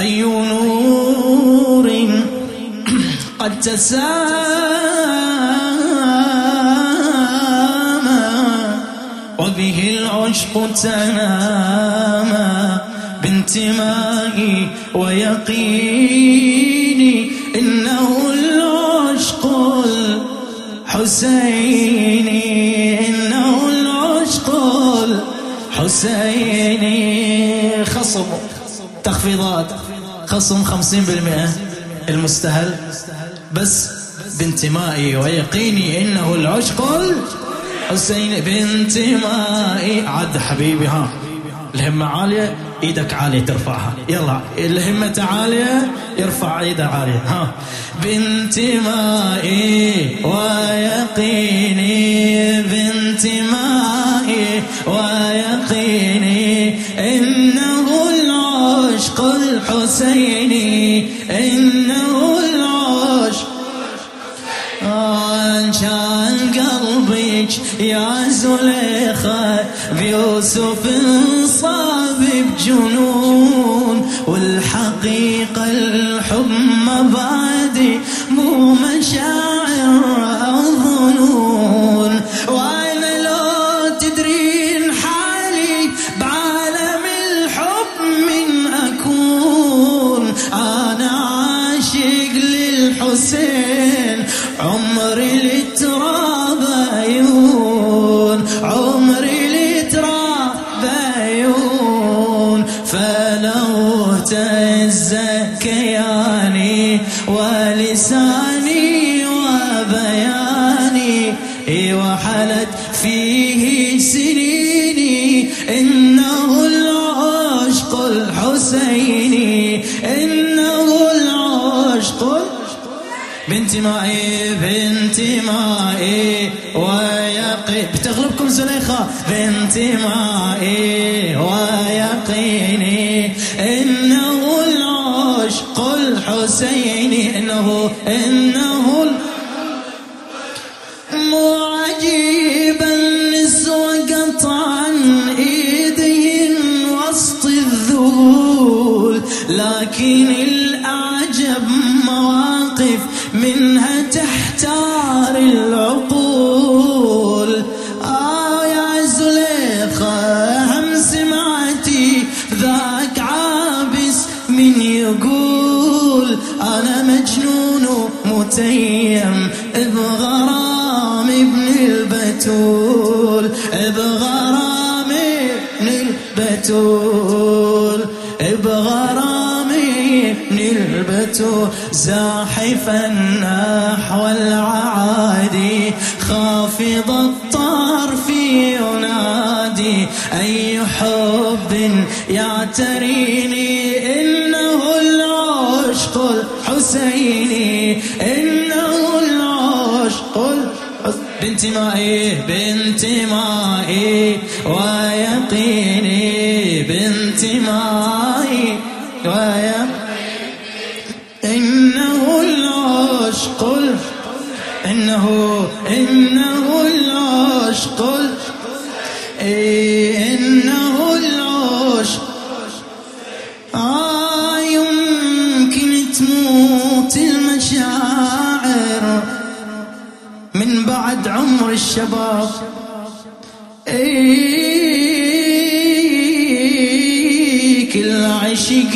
أي نور قد تسامى وبه العشق تنامى بانتمائي ويقيني إنه العشق الحسيني إنه العشق الحسيني خصم تخفيضات خصم خمسين بالمئة المستهل. بس بانتمائي ويقيني إنه العشق الحسيني بانتمائي. عد حبيبي ها الهمة عالية إيدك عالية ترفعها. يلا الهمة عالية يرفع إيده عالية ها. بانتمائي ويقيني بانتمائي ويقيني العشق الحسيني إنه العشق كان قلبك يا زليخة بيوسف صاب بجنون والحقيقة الحب مبادئ مو مشاعر أو ظنون. للحسين عمري للتراب عيون عمري للتراب عيون. فلو تزكياني كياني ولساني وبياني وحلت بانتمائي بانتمائي ويقي بتغلبكم زليخة. بانتمائي ويقيني إنه العشق الحسيني. إنه إنه مو عجيبا النسوة قطعا ايدين وسط الذهول لكن تحتار العقول. آه يا زليخة هم سمعتي ذاك عابس من يقول أنا مجنون متيم بغرام ابن البتول بغرام ابن البتول بغرام البتول زاحفا نحو العادي خافض الطرف ينادي أي حب يعتريني؟ إنه العشق الحسيني إنه العشق الحسيني بانتمائي بانتمائي ويقيني إنه العشق آه يمكن تموت المشاعر من بعد عمر الشباب. إيه كل عشق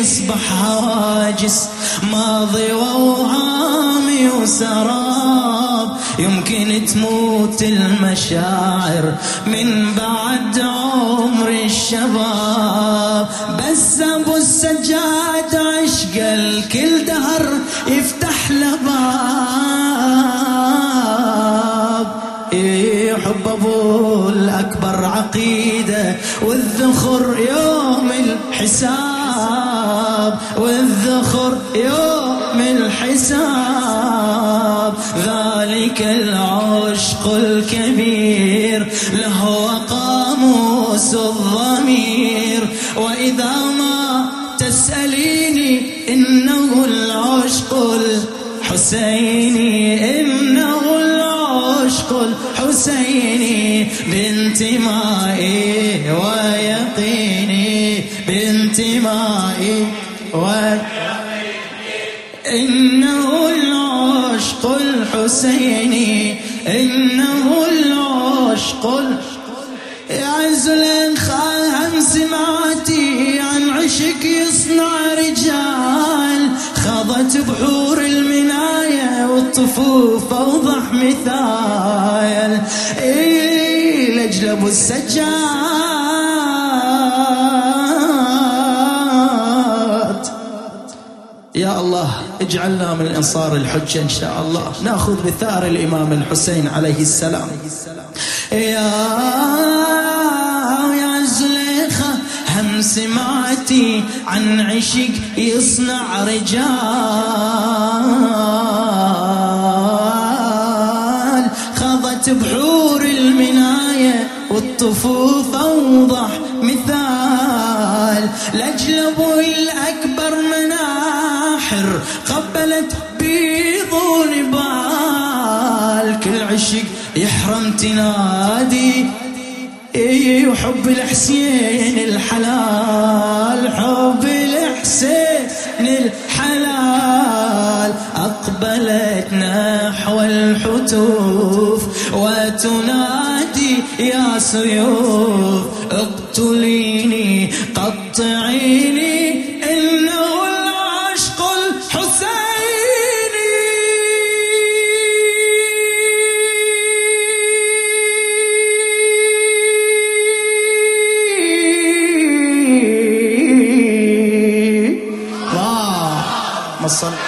يصبح هواجس ماضي وأوهامي وسراب يمكن تموت المشاعر من بعد عمر الشباب. بس أبو السجاد عشق الكل دهر يفتح له باب. يحب أبو الأكبر عقيدة والذخر يوم الحساب. والذخر يوم الحساب. الكبير له قاموس الضمير. وإذا ما تسأليني إنه العشق الحسيني إنه العشق الحسيني بانتمائي ويقيني بانتمائي و إنه العشق الحسيني إنه العشق يا زليخا هم سمعتي عن عشق يصنع رجال. خاضت بحور المناية والطفوف أوضح مثال. إيه لجل أبو السجاد. يا الله اجعلنا من انصار الحجة إن شاء الله. نأخذ بثار الإمام الحسين عليه السلام. يا يا زليخة هم سمعتي عن عشق يصنع رجال. خاضت بحور المناية والطفوف أوضح مثال. لاجل أبوي الأكبر مناحر قبلت بيض ونبال. كل عشق يحرم تنادي اي وحب الحسين الحلال حب الحسين الحلال. اقبلت نحو الحتوف وتنادي يا سيوف اقتليني قطعيني. الحسيني اللهم صل